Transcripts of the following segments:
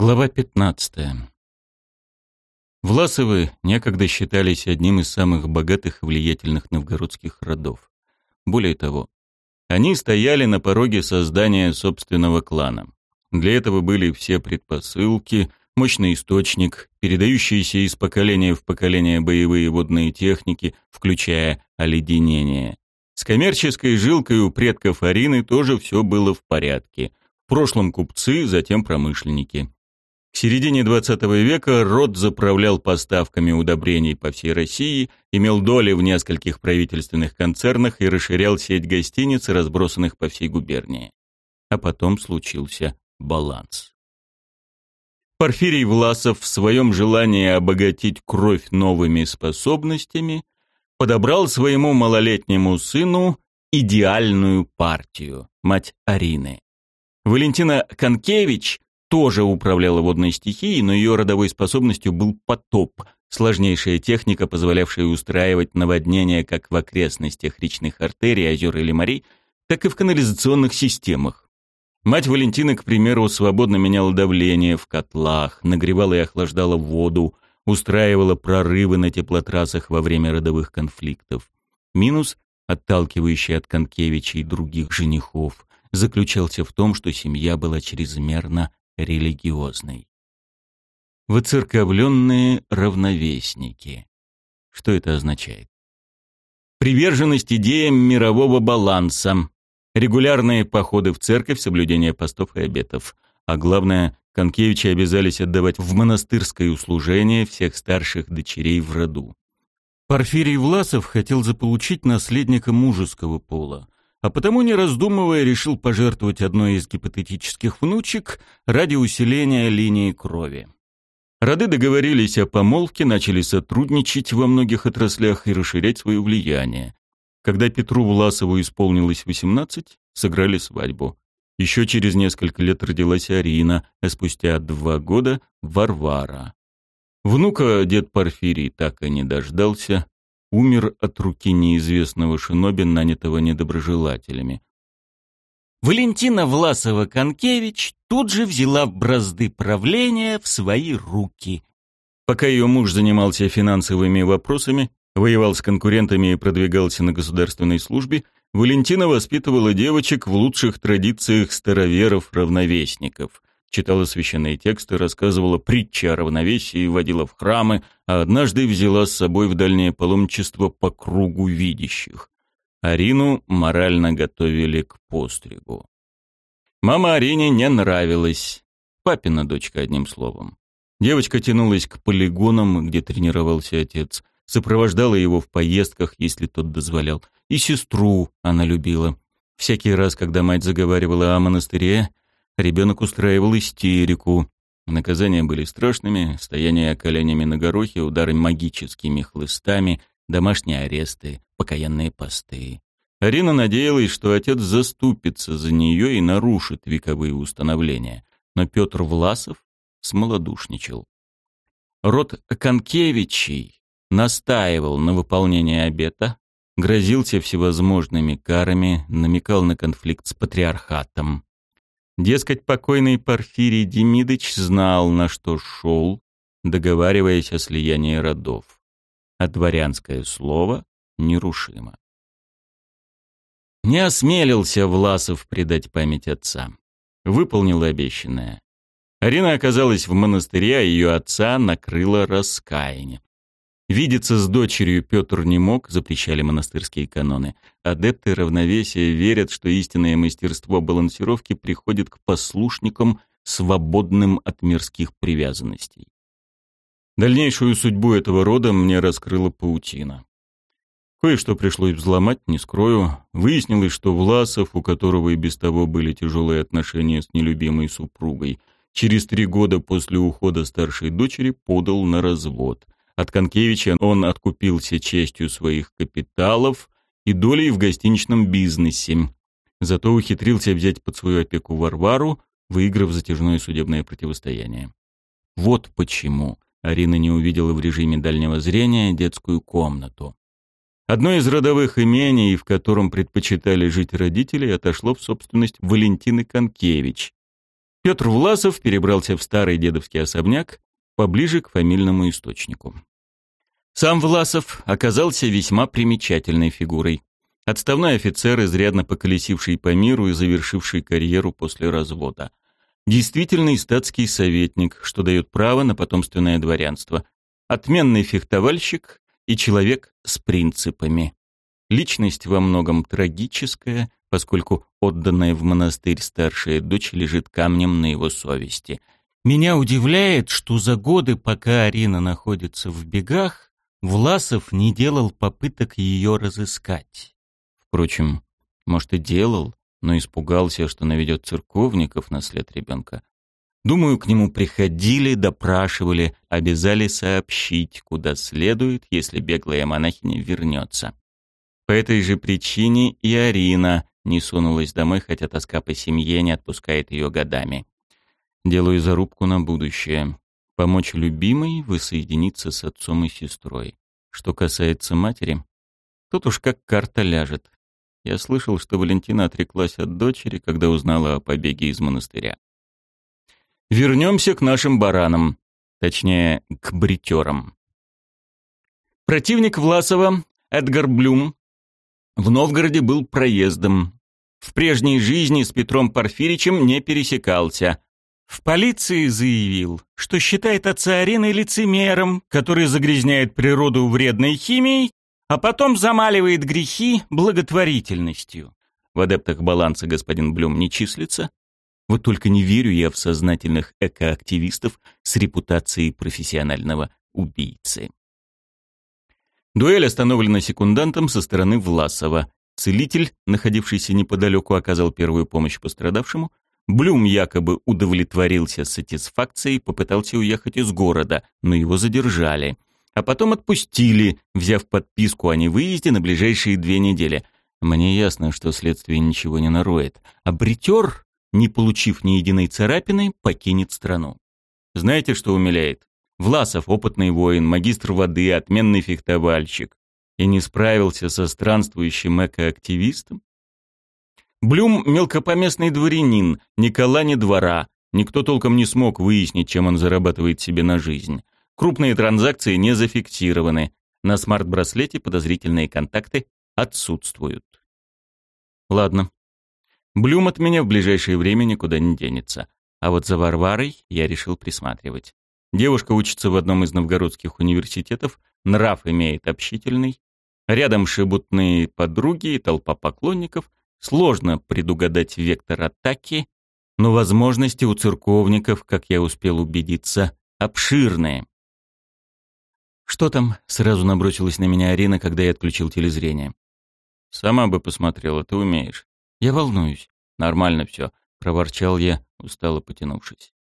Глава 15. Власовы некогда считались одним из самых богатых и влиятельных новгородских родов. Более того, они стояли на пороге создания собственного клана. Для этого были все предпосылки, мощный источник, передающиеся из поколения в поколение боевые водные техники, включая оледенение. С коммерческой жилкой у предков Арины тоже все было в порядке. В прошлом купцы, затем промышленники. К середине XX века род заправлял поставками удобрений по всей России, имел доли в нескольких правительственных концернах и расширял сеть гостиниц, разбросанных по всей губернии. А потом случился баланс. Порфирий Власов в своем желании обогатить кровь новыми способностями подобрал своему малолетнему сыну идеальную партию, мать Арины. Валентина Конкевич тоже управляла водной стихией, но ее родовой способностью был потоп, сложнейшая техника, позволявшая устраивать наводнения как в окрестностях речных артерий, озер или морей, так и в канализационных системах. Мать Валентины, к примеру, свободно меняла давление в котлах, нагревала и охлаждала воду, устраивала прорывы на теплотрассах во время родовых конфликтов. Минус, отталкивающий от Конкевича и других женихов, заключался в том, что семья была чрезмерно религиозной. Выцерковленные равновесники. Что это означает? Приверженность идеям мирового баланса, регулярные походы в церковь, соблюдение постов и обетов. А главное, Конкевичи обязались отдавать в монастырское услужение всех старших дочерей в роду. Порфирий Власов хотел заполучить наследника мужеского пола, а потому, не раздумывая, решил пожертвовать одной из гипотетических внучек ради усиления линии крови. Роды договорились о помолвке, начали сотрудничать во многих отраслях и расширять свое влияние. Когда Петру Власову исполнилось 18, сыграли свадьбу. Еще через несколько лет родилась Арина, а спустя два года — Варвара. Внука дед Порфирий так и не дождался, умер от руки неизвестного шиноби, нанятого недоброжелателями. Валентина Власова-Конкевич тут же взяла бразды правления в свои руки. Пока ее муж занимался финансовыми вопросами, воевал с конкурентами и продвигался на государственной службе, Валентина воспитывала девочек в лучших традициях староверов-равновесников читала священные тексты, рассказывала притчи о равновесии, водила в храмы, а однажды взяла с собой в дальнее паломничество по кругу видящих. Арину морально готовили к постригу. Мама Арине не нравилась. Папина дочка, одним словом. Девочка тянулась к полигонам, где тренировался отец, сопровождала его в поездках, если тот дозволял. И сестру она любила. Всякий раз, когда мать заговаривала о монастыре, Ребенок устраивал истерику. Наказания были страшными, стояние коленями на горохе, удары магическими хлыстами, домашние аресты, покаянные посты. Арина надеялась, что отец заступится за нее и нарушит вековые установления. Но Петр Власов смолодушничал. Род Конкевичей настаивал на выполнении обета, грозился всевозможными карами, намекал на конфликт с патриархатом. Дескать, покойный Порфирий Демидыч знал, на что шел, договариваясь о слиянии родов. А дворянское слово нерушимо. Не осмелился Власов предать память отца. Выполнил обещанное. Арина оказалась в монастыре, а ее отца накрыло раскаяние. Видеться с дочерью Петр не мог, запрещали монастырские каноны. Адепты равновесия верят, что истинное мастерство балансировки приходит к послушникам, свободным от мирских привязанностей. Дальнейшую судьбу этого рода мне раскрыла паутина. Кое-что пришлось взломать, не скрою. Выяснилось, что Власов, у которого и без того были тяжелые отношения с нелюбимой супругой, через три года после ухода старшей дочери подал на развод – от Конкевича он откупился частью своих капиталов и долей в гостиничном бизнесе. Зато ухитрился взять под свою опеку Варвару, выиграв затяжное судебное противостояние. Вот почему Арина не увидела в режиме дальнего зрения детскую комнату. Одно из родовых имений, в котором предпочитали жить родители, отошло в собственность Валентины Конкевич. Петр Власов перебрался в старый дедовский особняк, поближе к фамильному источнику. Сам Власов оказался весьма примечательной фигурой. Отставной офицер, изрядно поколесивший по миру и завершивший карьеру после развода. Действительный статский советник, что дает право на потомственное дворянство. Отменный фехтовальщик и человек с принципами. Личность во многом трагическая, поскольку отданная в монастырь старшая дочь лежит камнем на его совести. Меня удивляет, что за годы, пока Арина находится в бегах, Власов не делал попыток ее разыскать. Впрочем, может и делал, но испугался, что наведет церковников на след ребенка. Думаю, к нему приходили, допрашивали, обязали сообщить, куда следует, если беглая монахиня вернется. По этой же причине и Арина не сунулась домой, хотя тоска по семье не отпускает ее годами. Делаю зарубку на будущее. Помочь любимой воссоединиться с отцом и сестрой. Что касается матери, тут уж как карта ляжет. Я слышал, что Валентина отреклась от дочери, когда узнала о побеге из монастыря. Вернемся к нашим баранам, точнее, к бритерам. Противник Власова, Эдгар Блюм, в Новгороде был проездом. В прежней жизни с Петром Порфиричем не пересекался. В полиции заявил, что считает отца Арины лицемером, который загрязняет природу вредной химией а потом замаливает грехи благотворительностью. В адептах баланса господин Блюм не числится. Вот только не верю я в сознательных экоактивистов с репутацией профессионального убийцы. Дуэль остановлена секундантом со стороны Власова. Целитель, находившийся неподалеку, оказал первую помощь пострадавшему. Блюм якобы удовлетворился сатисфакцией, попытался уехать из города, но его задержали а потом отпустили, взяв подписку о невыезде на ближайшие две недели. Мне ясно, что следствие ничего не нароет, а бритер, не получив ни единой царапины, покинет страну. Знаете, что умиляет? Власов, опытный воин, магистр воды, отменный фехтовальщик. И не справился со странствующим экоактивистом? Блюм — мелкопоместный дворянин, Никола не двора. Никто толком не смог выяснить, чем он зарабатывает себе на жизнь. Крупные транзакции не зафиксированы. На смарт-браслете подозрительные контакты отсутствуют. Ладно. Блюм от меня в ближайшее время никуда не денется. А вот за Варварой я решил присматривать. Девушка учится в одном из новгородских университетов, нрав имеет общительный. Рядом шебутные подруги и толпа поклонников. Сложно предугадать вектор атаки, но возможности у церковников, как я успел убедиться, обширные. «Что там?» — сразу набросилась на меня Арина, когда я отключил телезрение. «Сама бы посмотрела, ты умеешь». «Я волнуюсь». «Нормально все», — проворчал я, устало потянувшись.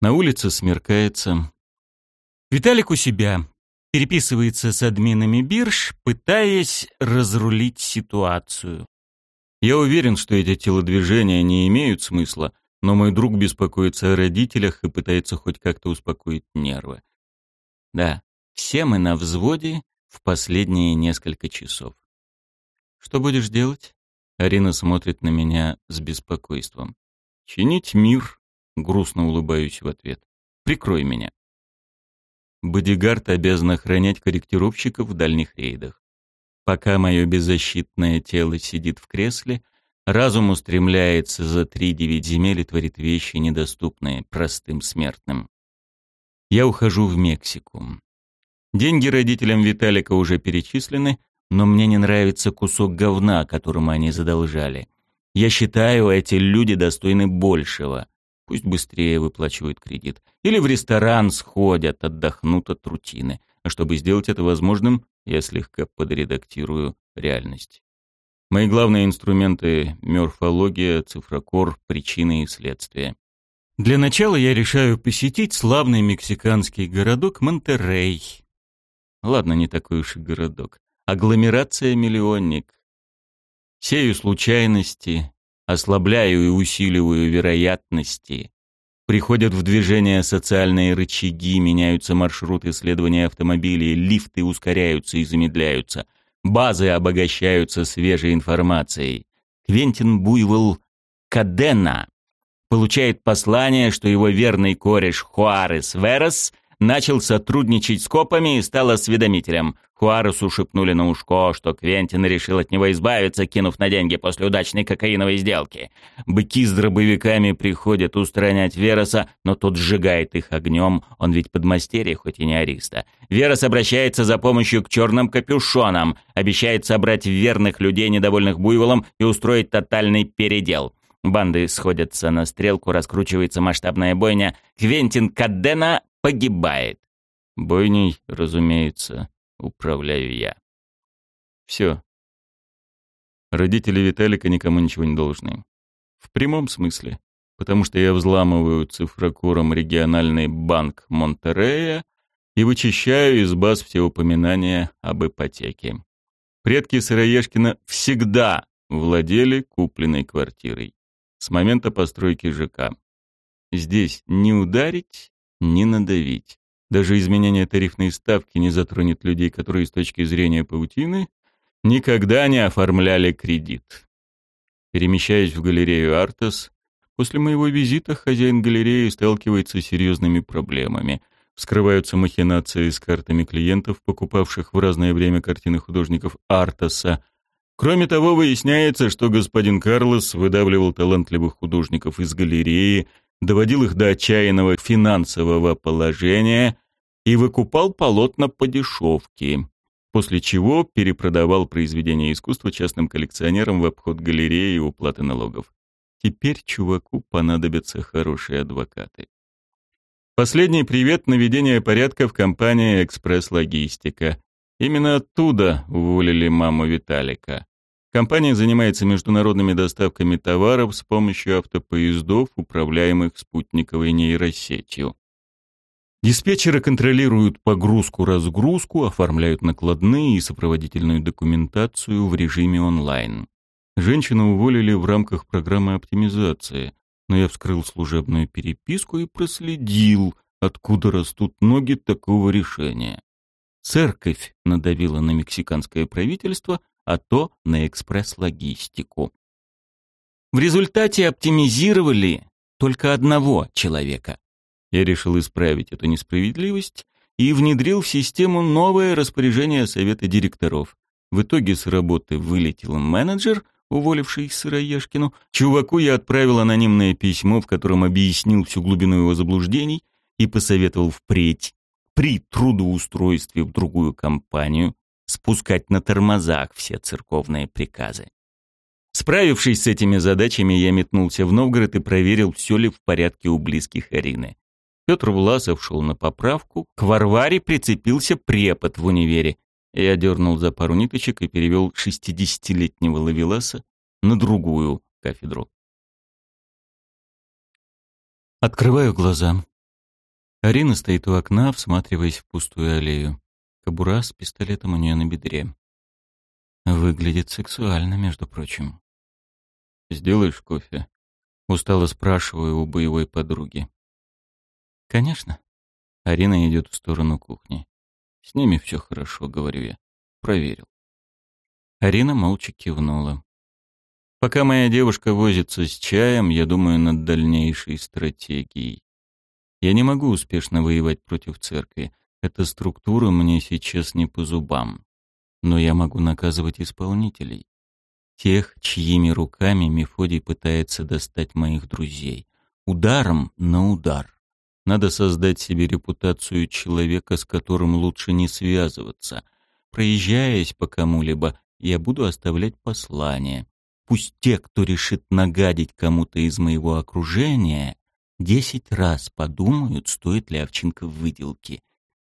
На улице смеркается. Виталик у себя. Переписывается с админами бирж, пытаясь разрулить ситуацию. Я уверен, что эти телодвижения не имеют смысла, но мой друг беспокоится о родителях и пытается хоть как-то успокоить нервы. Да, все мы на взводе в последние несколько часов. «Что будешь делать?» Арина смотрит на меня с беспокойством. «Чинить мир», — грустно улыбаюсь в ответ. «Прикрой меня». Бодигард обязан охранять корректировщиков в дальних рейдах. Пока мое беззащитное тело сидит в кресле, разум устремляется за три девять земель и творит вещи, недоступные простым смертным. Я ухожу в Мексику. Деньги родителям Виталика уже перечислены, но мне не нравится кусок говна, которым они задолжали. Я считаю, эти люди достойны большего. Пусть быстрее выплачивают кредит. Или в ресторан сходят, отдохнут от рутины. А чтобы сделать это возможным, я слегка подредактирую реальность. Мои главные инструменты — морфология, цифрокор, причины и следствия. Для начала я решаю посетить славный мексиканский городок Монтеррей, Ладно, не такой уж и городок. Агломерация-миллионник. Сею случайности, ослабляю и усиливаю вероятности. Приходят в движение социальные рычаги, меняются маршруты следования автомобилей, лифты ускоряются и замедляются. Базы обогащаются свежей информацией. Квентин Буйвол Кадена получает послание, что его верный кореш Хуарес Верес начал сотрудничать с копами и стал осведомителем. Хуаресу шепнули на ушко, что Квентин решил от него избавиться, кинув на деньги после удачной кокаиновой сделки. Быки с дробовиками приходят устранять Вероса, но тот сжигает их огнем, он ведь подмастерье, хоть и не ариста. Верос обращается за помощью к черным капюшонам, обещает собрать верных людей, недовольных буйволом, и устроить тотальный передел. Банды сходятся на стрелку, раскручивается масштабная бойня. Квентин Кадена погибает. Бойней, разумеется, управляю я. Все. Родители Виталика никому ничего не должны. В прямом смысле. Потому что я взламываю цифрокуром региональный банк Монтерея и вычищаю из баз все упоминания об ипотеке. Предки Сыроежкина всегда владели купленной квартирой с момента постройки ЖК. Здесь не ударить, не надавить. Даже изменение тарифной ставки не затронет людей, которые с точки зрения паутины никогда не оформляли кредит. Перемещаясь в галерею «Артес», после моего визита хозяин галереи сталкивается с серьезными проблемами. Вскрываются махинации с картами клиентов, покупавших в разное время картины художников Артеса. Кроме того, выясняется, что господин Карлос выдавливал талантливых художников из галереи, доводил их до отчаянного финансового положения и выкупал полотна по дешевке, после чего перепродавал произведения искусства частным коллекционерам в обход галереи и уплаты налогов. Теперь чуваку понадобятся хорошие адвокаты. Последний привет наведения порядка в компании «Экспресс-логистика». Именно оттуда уволили маму Виталика. Компания занимается международными доставками товаров с помощью автопоездов, управляемых спутниковой нейросетью. Диспетчеры контролируют погрузку-разгрузку, оформляют накладные и сопроводительную документацию в режиме онлайн. Женщину уволили в рамках программы оптимизации, но я вскрыл служебную переписку и проследил, откуда растут ноги такого решения. Церковь надавила на мексиканское правительство, а то на экспресс-логистику. В результате оптимизировали только одного человека. Я решил исправить эту несправедливость и внедрил в систему новое распоряжение совета директоров. В итоге с работы вылетел менеджер, уволивший Сыроежкину. Чуваку я отправил анонимное письмо, в котором объяснил всю глубину его заблуждений и посоветовал впредь при трудоустройстве в другую компанию спускать на тормозах все церковные приказы. Справившись с этими задачами, я метнулся в Новгород и проверил, все ли в порядке у близких Арины. Петр Власов шел на поправку, к Варваре прицепился препод в универе. Я дернул за пару ниточек и перевел шестидесятилетнего лавеласа на другую кафедру. Открываю глаза. Арина стоит у окна, всматриваясь в пустую аллею. Кобура с пистолетом у нее на бедре. Выглядит сексуально, между прочим. «Сделаешь кофе?» Устало спрашиваю у боевой подруги. «Конечно». Арина идет в сторону кухни. «С ними все хорошо», — говорю я. «Проверил». Арина молча кивнула. Пока моя девушка возится с чаем, я думаю над дальнейшей стратегией. Я не могу успешно воевать против церкви. Эта структура мне сейчас не по зубам. Но я могу наказывать исполнителей. Тех, чьими руками Мефодий пытается достать моих друзей. Ударом на удар. Надо создать себе репутацию человека, с которым лучше не связываться. Проезжаясь по кому-либо, я буду оставлять послание. Пусть те, кто решит нагадить кому-то из моего окружения, десять раз подумают, стоит ли овчинка в выделке, и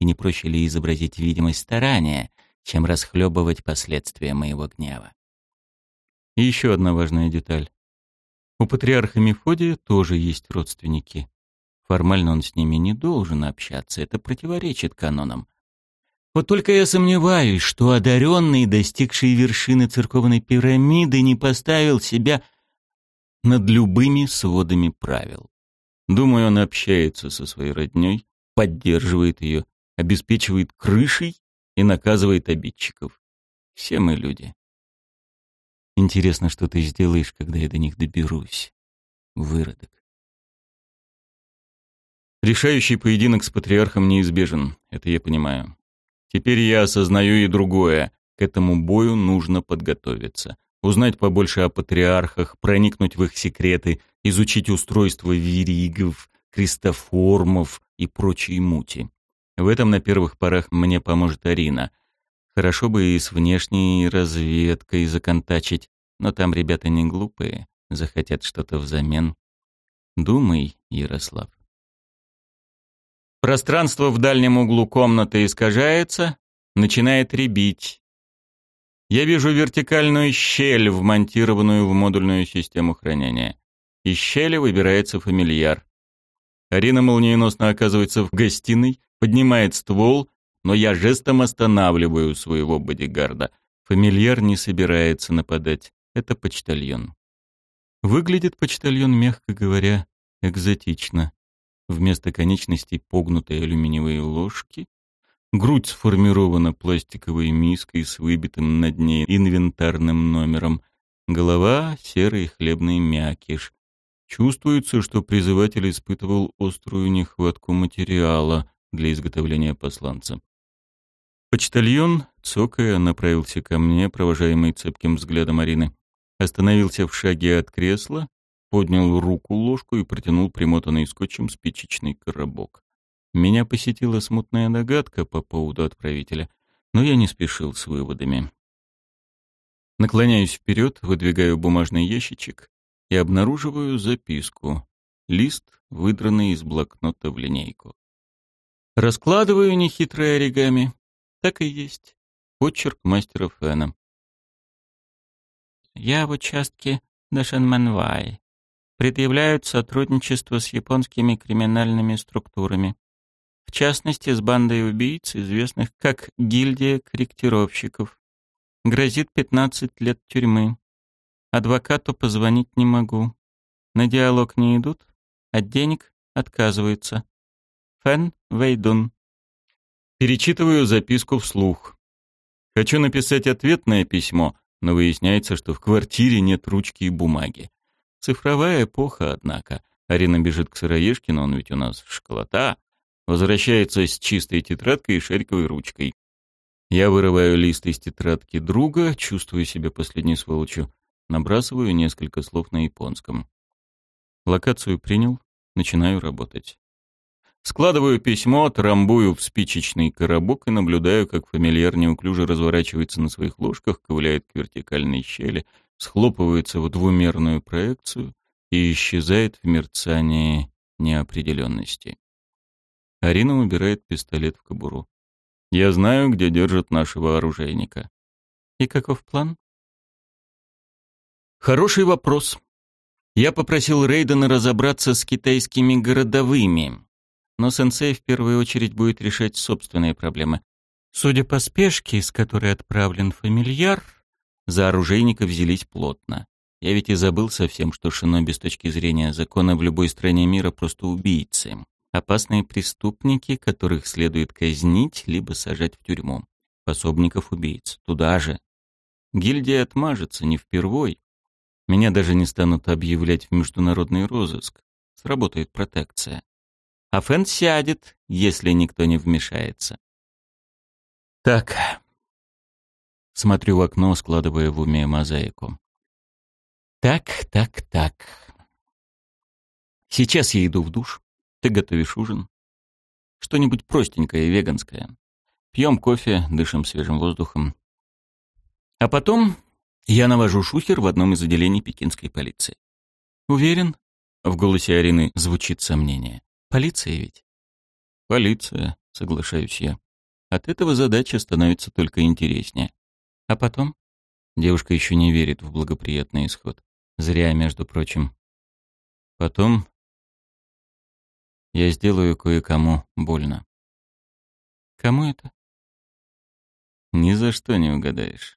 не проще ли изобразить видимость старания, чем расхлебывать последствия моего гнева. И еще одна важная деталь. У патриарха Мефодия тоже есть родственники. Формально он с ними не должен общаться, это противоречит канонам. Вот только я сомневаюсь, что одаренный, достигший вершины церковной пирамиды, не поставил себя над любыми сводами правил. Думаю, он общается со своей родней, поддерживает ее, обеспечивает крышей и наказывает обидчиков. Все мы люди. Интересно, что ты сделаешь, когда я до них доберусь, выродок. Решающий поединок с патриархом неизбежен, это я понимаю. Теперь я осознаю и другое. К этому бою нужно подготовиться. Узнать побольше о патриархах, проникнуть в их секреты, изучить устройство веригов, крестоформов и прочие мути. В этом на первых порах мне поможет Арина. Хорошо бы и с внешней разведкой законтачить, но там ребята не глупые, захотят что-то взамен. Думай, Ярослав. Пространство в дальнем углу комнаты искажается, начинает ребить. Я вижу вертикальную щель, вмонтированную в модульную систему хранения. Из щели выбирается фамильяр. Арина молниеносно оказывается в гостиной, поднимает ствол, но я жестом останавливаю своего бодигарда. Фамильяр не собирается нападать. Это почтальон. Выглядит почтальон, мягко говоря, экзотично. Вместо конечностей погнутые алюминиевые ложки. Грудь сформирована пластиковой миской с выбитым над ней инвентарным номером. Голова — серый хлебный мякиш. Чувствуется, что призыватель испытывал острую нехватку материала для изготовления посланца. Почтальон, цокая, направился ко мне, провожаемый цепким взглядом Арины. Остановился в шаге от кресла, поднял руку ложку и протянул примотанный скотчем спичечный коробок. Меня посетила смутная догадка по поводу отправителя, но я не спешил с выводами. Наклоняюсь вперед, выдвигаю бумажный ящичек и обнаруживаю записку. Лист, выдранный из блокнота в линейку. Раскладываю нехитрое оригами. Так и есть. Почерк мастера Фэна. Я в участке Дашенманвай предъявляют сотрудничество с японскими криминальными структурами, в частности с бандой убийц, известных как гильдия корректировщиков. Грозит 15 лет тюрьмы. Адвокату позвонить не могу. На диалог не идут, от денег отказываются. Фэн Вейдун. Перечитываю записку вслух. Хочу написать ответное письмо, но выясняется, что в квартире нет ручки и бумаги. Цифровая эпоха, однако. Арина бежит к сыроежке, но он ведь у нас школота. Возвращается с чистой тетрадкой и шариковой ручкой. Я вырываю лист из тетрадки друга, чувствую себя последней сволочью. Набрасываю несколько слов на японском. Локацию принял, начинаю работать. Складываю письмо, трамбую в спичечный коробок и наблюдаю, как фамильяр неуклюже разворачивается на своих ложках, ковыляет к вертикальной щели — схлопывается в двумерную проекцию и исчезает в мерцании неопределенности. Арина убирает пистолет в кобуру. Я знаю, где держат нашего оружейника. И каков план? Хороший вопрос. Я попросил Рейдена разобраться с китайскими городовыми, но сенсей в первую очередь будет решать собственные проблемы. Судя по спешке, с которой отправлен фамильяр, за оружейника взялись плотно. Я ведь и забыл совсем, что шиноби с точки зрения закона в любой стране мира просто убийцы. Опасные преступники, которых следует казнить, либо сажать в тюрьму. Пособников убийц. Туда же. Гильдия отмажется не впервой. Меня даже не станут объявлять в международный розыск. Сработает протекция. А Фэн сядет, если никто не вмешается. Так, Смотрю в окно, складывая в уме мозаику. Так, так, так. Сейчас я иду в душ. Ты готовишь ужин. Что-нибудь простенькое, веганское. Пьем кофе, дышим свежим воздухом. А потом я навожу шухер в одном из отделений пекинской полиции. Уверен? В голосе Арины звучит сомнение. Полиция ведь? Полиция, соглашаюсь я. От этого задача становится только интереснее. А потом? Девушка еще не верит в благоприятный исход. Зря, между прочим. Потом я сделаю кое-кому больно. Кому это? Ни за что не угадаешь.